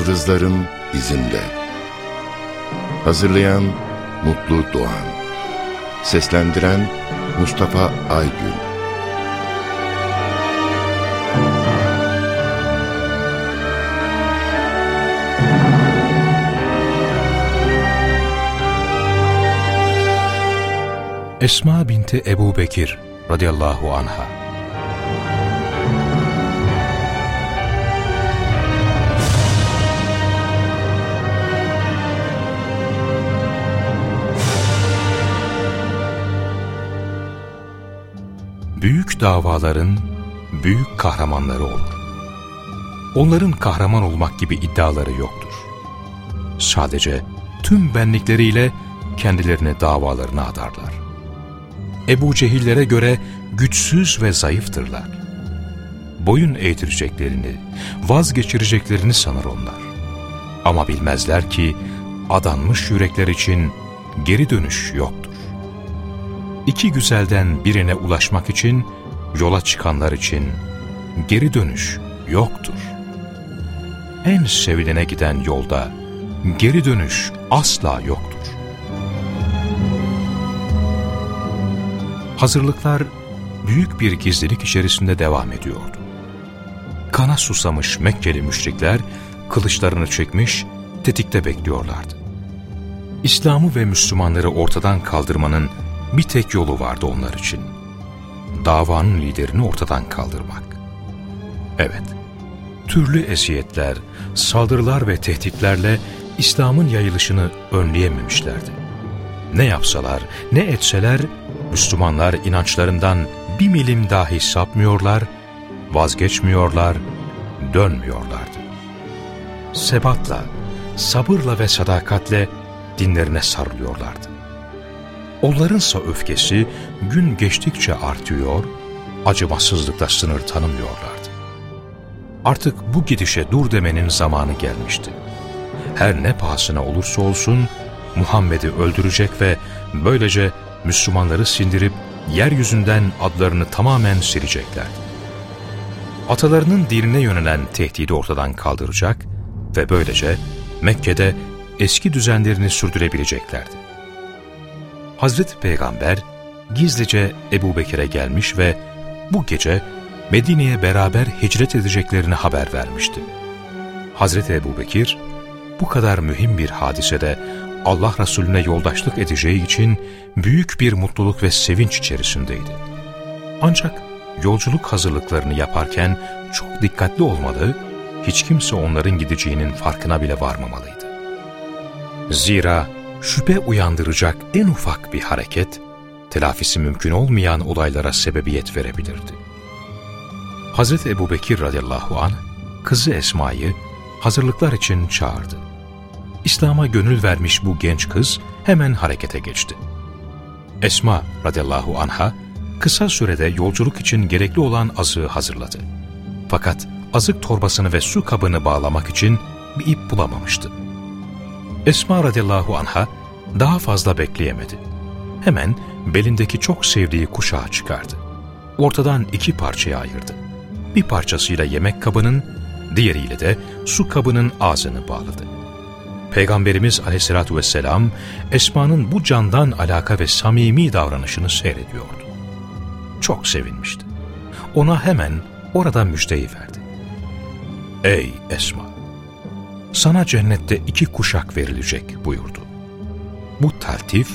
Yıldızların izinde. Hazırlayan Mutlu Doğan. Seslendiren Mustafa Aygün. Esma binti Ebu Bekir radıyallahu anha büyük davaların büyük kahramanları olur. Onların kahraman olmak gibi iddiaları yoktur. Sadece tüm benlikleriyle kendilerini davalarına adarlar. Ebu Cehillere göre güçsüz ve zayıftırlar. Boyun eğdireceklerini, vazgeçireceklerini sanır onlar. Ama bilmezler ki adanmış yürekler için geri dönüş yoktur. İki güzelden birine ulaşmak için, yola çıkanlar için geri dönüş yoktur. En sevilene giden yolda geri dönüş asla yoktur. Hazırlıklar büyük bir gizlilik içerisinde devam ediyordu. Kana susamış Mekkeli müşrikler kılıçlarını çekmiş, tetikte bekliyorlardı. İslam'ı ve Müslümanları ortadan kaldırmanın bir tek yolu vardı onlar için. Davanın liderini ortadan kaldırmak. Evet, türlü esiyetler, saldırılar ve tehditlerle İslam'ın yayılışını önleyememişlerdi. Ne yapsalar, ne etseler, Müslümanlar inançlarından bir milim dahi sapmıyorlar, vazgeçmiyorlar, dönmüyorlardı. Sebatla, sabırla ve sadakatle dinlerine sarılıyorlardı. Onlarınsa öfkesi gün geçtikçe artıyor, acımasızlıkta sınır tanımıyorlardı. Artık bu gidişe dur demenin zamanı gelmişti. Her ne pahasına olursa olsun Muhammed'i öldürecek ve böylece Müslümanları sindirip yeryüzünden adlarını tamamen sileceklerdi. Atalarının dinine yönelen tehdidi ortadan kaldıracak ve böylece Mekke'de eski düzenlerini sürdürebileceklerdi. Hazreti Peygamber gizlice Ebu Bekir'e gelmiş ve bu gece Medine'ye beraber hicret edeceklerini haber vermişti. Hazreti Ebu Bekir bu kadar mühim bir hadisede Allah Resulüne yoldaşlık edeceği için büyük bir mutluluk ve sevinç içerisindeydi. Ancak yolculuk hazırlıklarını yaparken çok dikkatli olmalı, hiç kimse onların gideceğinin farkına bile varmamalıydı. Zira şüphe uyandıracak en ufak bir hareket, telafisi mümkün olmayan olaylara sebebiyet verebilirdi. Hz. Ebu Bekir radıyallahu an kızı Esma'yı hazırlıklar için çağırdı. İslam'a gönül vermiş bu genç kız hemen harekete geçti. Esma radıyallahu anha kısa sürede yolculuk için gerekli olan azığı hazırladı. Fakat azık torbasını ve su kabını bağlamak için bir ip bulamamıştı. Esma radıyallahu anha daha fazla bekleyemedi. Hemen belindeki çok sevdiği kuşağı çıkardı. Ortadan iki parçaya ayırdı. Bir parçasıyla yemek kabının, diğeriyle de su kabının ağzını bağladı. Peygamberimiz aleyhissalatü vesselam Esma'nın bu candan alaka ve samimi davranışını seyrediyordu. Çok sevinmişti. Ona hemen orada müjdeyi verdi. Ey Esma! Sana cennette iki kuşak verilecek buyurdu. Bu taltif,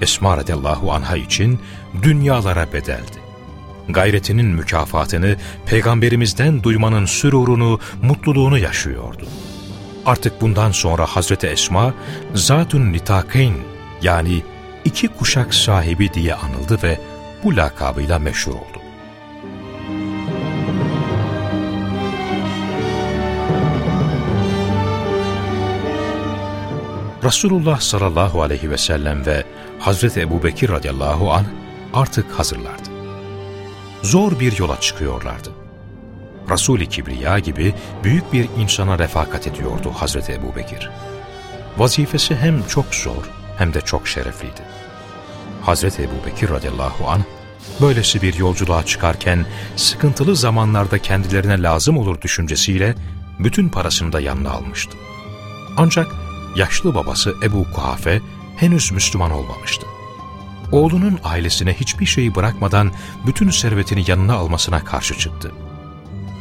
Esma radiyallahu anha için dünyalara bedeldi. Gayretinin mükafatını peygamberimizden duymanın sürurunu, mutluluğunu yaşıyordu. Artık bundan sonra Hazreti Esma, Zatun Nitakayn yani iki kuşak sahibi diye anıldı ve bu lakabıyla meşhur oldu. Resulullah sallallahu aleyhi ve sellem ve Hazreti Ebu Bekir radıyallahu anh artık hazırlardı. Zor bir yola çıkıyorlardı. Resul-i Kibriya gibi büyük bir insana refakat ediyordu Hazreti Ebu Bekir. Vazifesi hem çok zor hem de çok şerefliydi. Hazreti Ebu Bekir radıyallahu anh böylesi bir yolculuğa çıkarken sıkıntılı zamanlarda kendilerine lazım olur düşüncesiyle bütün parasını da yanına almıştı. Ancak yaşlı babası Ebu Kuhafe henüz Müslüman olmamıştı. Oğlunun ailesine hiçbir şeyi bırakmadan bütün servetini yanına almasına karşı çıktı.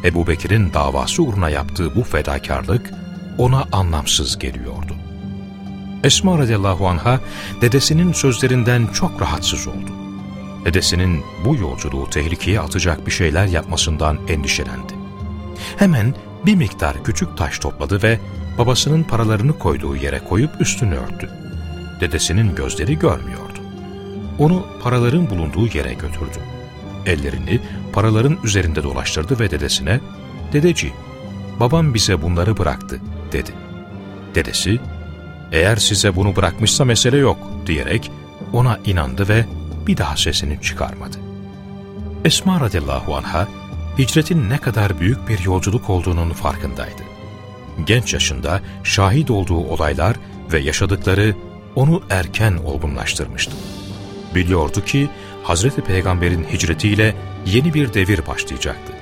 Ebu Bekir'in davası uğruna yaptığı bu fedakarlık ona anlamsız geliyordu. Esma radıyallahu anha dedesinin sözlerinden çok rahatsız oldu. Dedesinin bu yolculuğu tehlikeye atacak bir şeyler yapmasından endişelendi. Hemen bir miktar küçük taş topladı ve babasının paralarını koyduğu yere koyup üstünü örttü. Dedesinin gözleri görmüyordu. Onu paraların bulunduğu yere götürdü. Ellerini paraların üzerinde dolaştırdı ve dedesine, ''Dedeci, babam bize bunları bıraktı.'' dedi. Dedesi, ''Eğer size bunu bırakmışsa mesele yok.'' diyerek ona inandı ve bir daha sesini çıkarmadı. Esma radıyallahu anha, hicretin ne kadar büyük bir yolculuk olduğunun farkındaydı. Genç yaşında şahit olduğu olaylar ve yaşadıkları onu erken olgunlaştırmıştı. Biliyordu ki Hazreti Peygamber'in hicretiyle yeni bir devir başlayacaktı.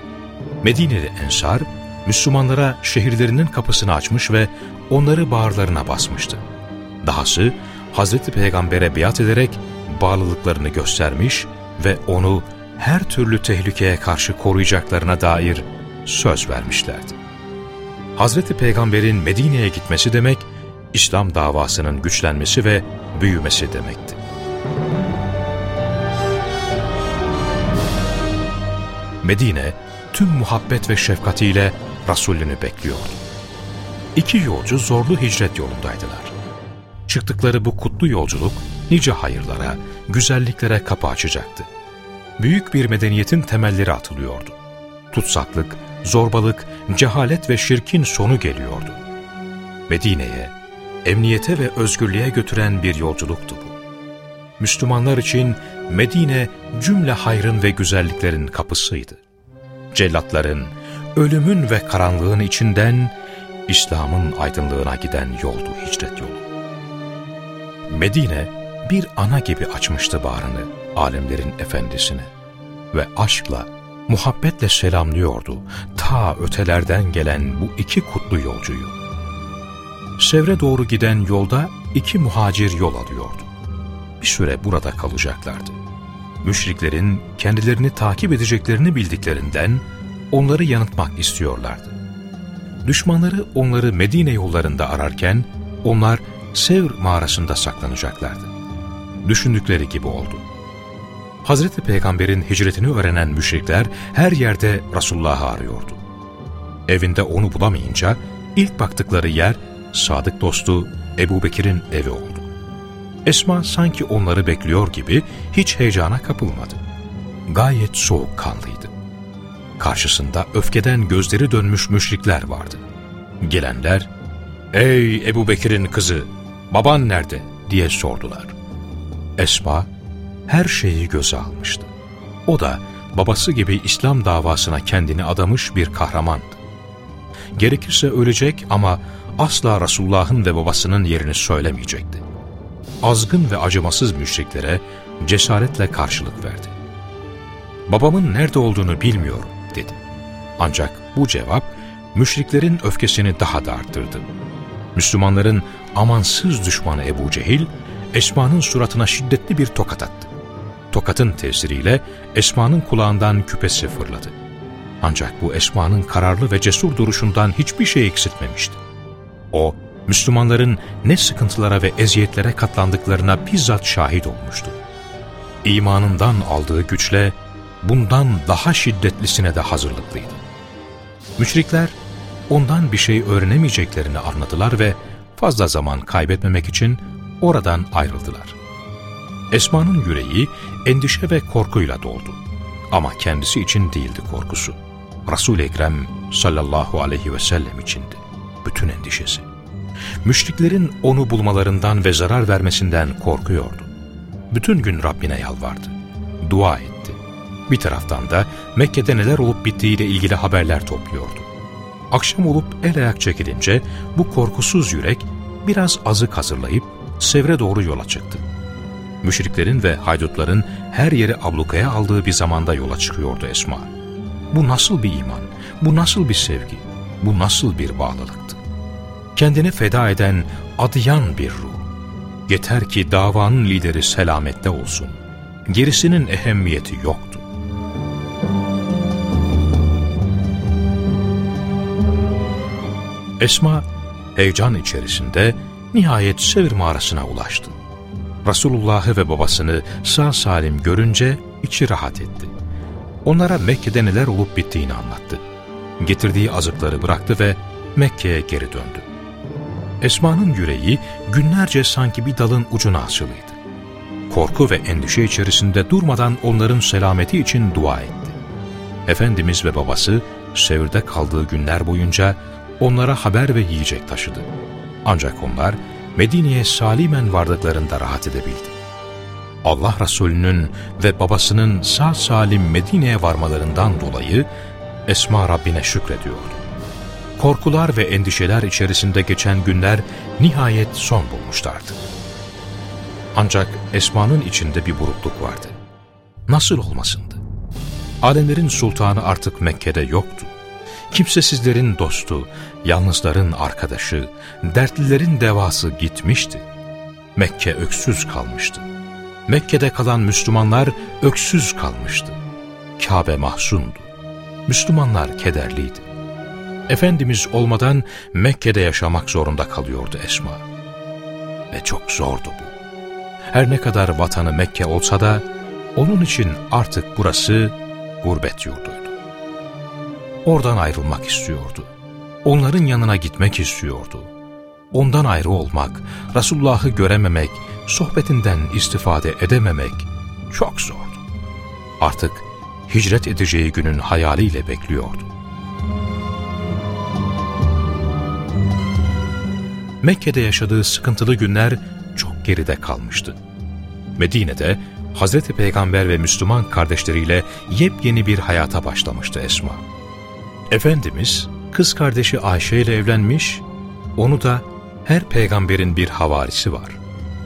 Medine'li Ensar, Müslümanlara şehirlerinin kapısını açmış ve onları bağırlarına basmıştı. Dahası Hazreti Peygamber'e biat ederek bağlılıklarını göstermiş ve onu her türlü tehlikeye karşı koruyacaklarına dair söz vermişlerdi. Hazreti Peygamber'in Medine'ye gitmesi demek, İslam davasının güçlenmesi ve büyümesi demekti. Medine, tüm muhabbet ve şefkatiyle Resulünü bekliyordu. İki yolcu zorlu hicret yolundaydılar. Çıktıkları bu kutlu yolculuk nice hayırlara, güzelliklere kapı açacaktı. Büyük bir medeniyetin temelleri atılıyordu. Tutsaklık, zorbalık, cehalet ve şirkin sonu geliyordu. Medine'ye, emniyete ve özgürlüğe götüren bir yolculuktu bu. Müslümanlar için Medine cümle hayrın ve güzelliklerin kapısıydı. Cellatların, ölümün ve karanlığın içinden İslam'ın aydınlığına giden yoldu hicret yolu. Medine bir ana gibi açmıştı bağrını alemlerin efendisine ve aşkla, muhabbetle selamlıyordu ta ötelerden gelen bu iki kutlu yolcuyu. Sevre doğru giden yolda iki muhacir yol alıyordu. Bir süre burada kalacaklardı. Müşriklerin kendilerini takip edeceklerini bildiklerinden onları yanıtmak istiyorlardı. Düşmanları onları Medine yollarında ararken onlar Sevr mağarasında saklanacaklardı. Düşündükleri gibi oldu. Hazreti Peygamber'in hicretini öğrenen müşrikler her yerde Resulullah'ı arıyordu. Evinde onu bulamayınca ilk baktıkları yer sadık dostu Ebu Bekir'in evi oldu. Esma sanki onları bekliyor gibi hiç heyecana kapılmadı. Gayet soğukkanlıydı. Karşısında öfkeden gözleri dönmüş müşrikler vardı. Gelenler, ''Ey Ebu Bekir'in kızı, baban nerede?'' diye sordular. Esma, her şeyi göze almıştı. O da babası gibi İslam davasına kendini adamış bir kahramandı. Gerekirse ölecek ama asla Resulullah'ın ve babasının yerini söylemeyecekti. Azgın ve acımasız müşriklere cesaretle karşılık verdi. Babamın nerede olduğunu bilmiyorum dedi. Ancak bu cevap müşriklerin öfkesini daha da arttırdı. Müslümanların amansız düşmanı Ebu Cehil, Esma'nın suratına şiddetli bir tokat attı. Tokatın tesiriyle Esma'nın kulağından küpesi fırladı. Ancak bu Esma'nın kararlı ve cesur duruşundan hiçbir şey eksiltmemişti. O, Müslümanların ne sıkıntılara ve eziyetlere katlandıklarına bizzat şahit olmuştu. İmanından aldığı güçle bundan daha şiddetlisine de hazırlıklıydı. Müşrikler ondan bir şey öğrenemeyeceklerini anladılar ve fazla zaman kaybetmemek için oradan ayrıldılar. Esma'nın yüreği endişe ve korkuyla doldu. Ama kendisi için değildi korkusu. Resul-i Ekrem sallallahu aleyhi ve sellem içindi. Bütün endişesi. Müşriklerin onu bulmalarından ve zarar vermesinden korkuyordu. Bütün gün Rabbine yalvardı. Dua etti. Bir taraftan da Mekke'de neler olup bittiğiyle ilgili haberler topluyordu. Akşam olup el ayak çekilince bu korkusuz yürek biraz azık hazırlayıp Sevr'e doğru yola çıktı. Müşriklerin ve haydutların her yeri ablukaya aldığı bir zamanda yola çıkıyordu Esma. Bu nasıl bir iman? Bu nasıl bir sevgi? Bu nasıl bir bağlılıktı? Kendini feda eden adayan bir ruh. Yeter ki davanın lideri selamette olsun. Gerisinin ehemmiyeti yoktu. Esma heyecan içerisinde nihayet Sevr mağarasına ulaştı. Resulullah'ı ve babasını sağ salim görünce içi rahat etti. Onlara Mekke'de neler olup bittiğini anlattı. Getirdiği azıkları bıraktı ve Mekke'ye geri döndü. Esma'nın yüreği günlerce sanki bir dalın ucuna asılıydı. Korku ve endişe içerisinde durmadan onların selameti için dua etti. Efendimiz ve babası Sevr'de kaldığı günler boyunca onlara haber ve yiyecek taşıdı. Ancak onlar Medine'ye salimen vardıklarında rahat edebildi. Allah Resulü'nün ve babasının sağ salim Medine'ye varmalarından dolayı Esma Rabbine şükrediyordu. Korkular ve endişeler içerisinde geçen günler nihayet son bulmuşlardı. Ancak Esma'nın içinde bir burukluk vardı. Nasıl olmasındı? Alemlerin sultanı artık Mekke'de yoktu. Kimsesizlerin dostu, yalnızların arkadaşı, dertlilerin devası gitmişti. Mekke öksüz kalmıştı. Mekke'de kalan Müslümanlar öksüz kalmıştı. Kabe mahzundu. Müslümanlar kederliydi. Efendimiz olmadan Mekke'de yaşamak zorunda kalıyordu Esma. Ve çok zordu bu. Her ne kadar vatanı Mekke olsa da onun için artık burası gurbet yurduydu. Oradan ayrılmak istiyordu. Onların yanına gitmek istiyordu. Ondan ayrı olmak, Resulullah'ı görememek, sohbetinden istifade edememek çok zordu. Artık hicret edeceği günün hayaliyle bekliyordu. Mekke'de yaşadığı sıkıntılı günler çok geride kalmıştı. Medine'de Hazreti Peygamber ve Müslüman kardeşleriyle yepyeni bir hayata başlamıştı Esma. Efendimiz kız kardeşi Ayşe ile evlenmiş, onu da her peygamberin bir havarisi var.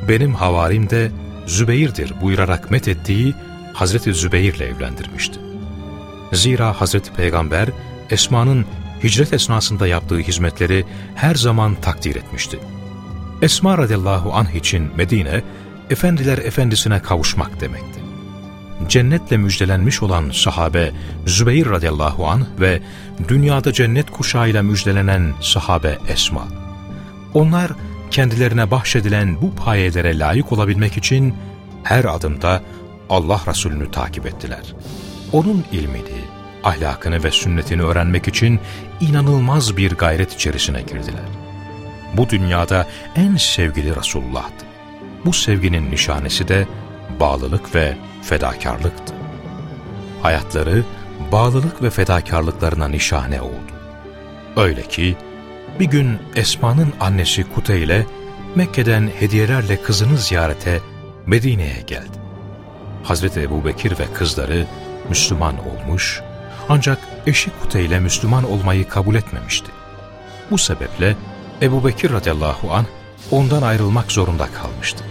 Benim havarim de Zübeyir'dir buyurarak methettiği Hazreti Zübeyir ile evlendirmişti. Zira Hazreti Peygamber Esma'nın hicret esnasında yaptığı hizmetleri her zaman takdir etmişti. Esma radıyallahu anh için Medine, efendiler efendisine kavuşmak demekti. Cennetle müjdelenmiş olan sahabe Zübeyir radıyallahu anh ve dünyada cennet kuşağıyla müjdelenen sahabe Esma. Onlar kendilerine bahşedilen bu payelere layık olabilmek için her adımda Allah Resulü'nü takip ettiler. Onun ilmini, ahlakını ve sünnetini öğrenmek için inanılmaz bir gayret içerisine girdiler. Bu dünyada en sevgili Resulullah'tı. Bu sevginin nişanesi de bağlılık ve fedakarlıktı. Hayatları bağlılık ve fedakarlıklarına nişane oldu. Öyle ki bir gün Esma'nın annesi Kute ile Mekke'den hediyelerle kızını ziyarete Medine'ye geldi. Hazreti Ebu Bekir ve kızları Müslüman olmuş ancak eşi Kute ile Müslüman olmayı kabul etmemişti. Bu sebeple Ebu Bekir radıyallahu anh ondan ayrılmak zorunda kalmıştı.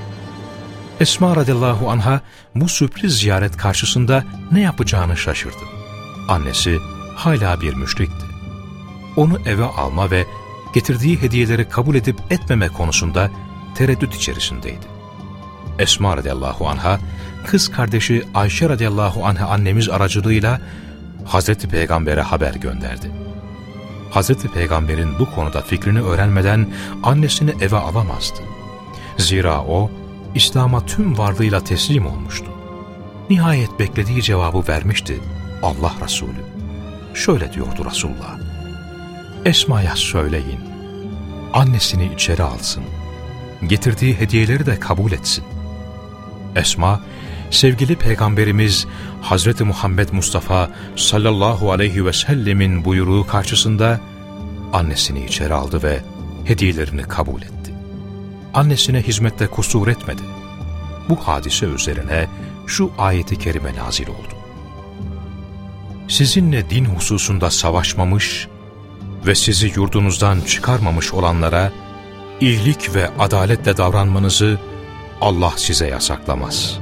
Esma radıyallahu anha bu sürpriz ziyaret karşısında ne yapacağını şaşırdı. Annesi hala bir müşrikti. Onu eve alma ve getirdiği hediyeleri kabul edip etmeme konusunda tereddüt içerisindeydi. Esma radıyallahu anha, kız kardeşi Ayşe radıyallahu anha annemiz aracılığıyla Hazreti Peygamber'e haber gönderdi. Hazreti Peygamber'in bu konuda fikrini öğrenmeden annesini eve alamazdı. Zira o, İslam'a tüm varlığıyla teslim olmuştu. Nihayet beklediği cevabı vermişti Allah Resulü. Şöyle diyordu Resulullah. Esma'ya söyleyin, annesini içeri alsın, getirdiği hediyeleri de kabul etsin. Esma, sevgili Peygamberimiz Hazreti Muhammed Mustafa sallallahu aleyhi ve sellemin buyruğu karşısında annesini içeri aldı ve hediyelerini kabul etti. Annesine hizmette kusur etmedi. Bu hadise üzerine şu ayeti kerime nazil oldu. Sizinle din hususunda savaşmamış ve sizi yurdunuzdan çıkarmamış olanlara iyilik ve adaletle davranmanızı Allah size yasaklamaz.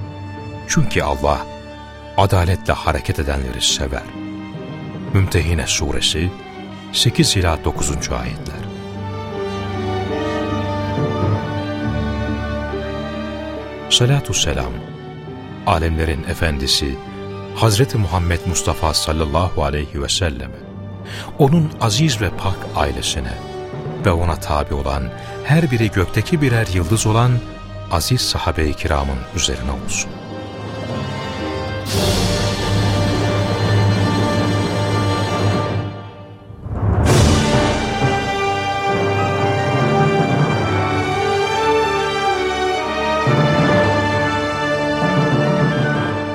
Çünkü Allah adaletle hareket edenleri sever. Mümtehine Suresi 8 ila 9. ayetler. Salatü selam, alemlerin efendisi Hazreti Muhammed Mustafa sallallahu aleyhi ve selleme, onun aziz ve pak ailesine ve ona tabi olan her biri gökteki birer yıldız olan aziz sahabe-i kiramın üzerine olsun.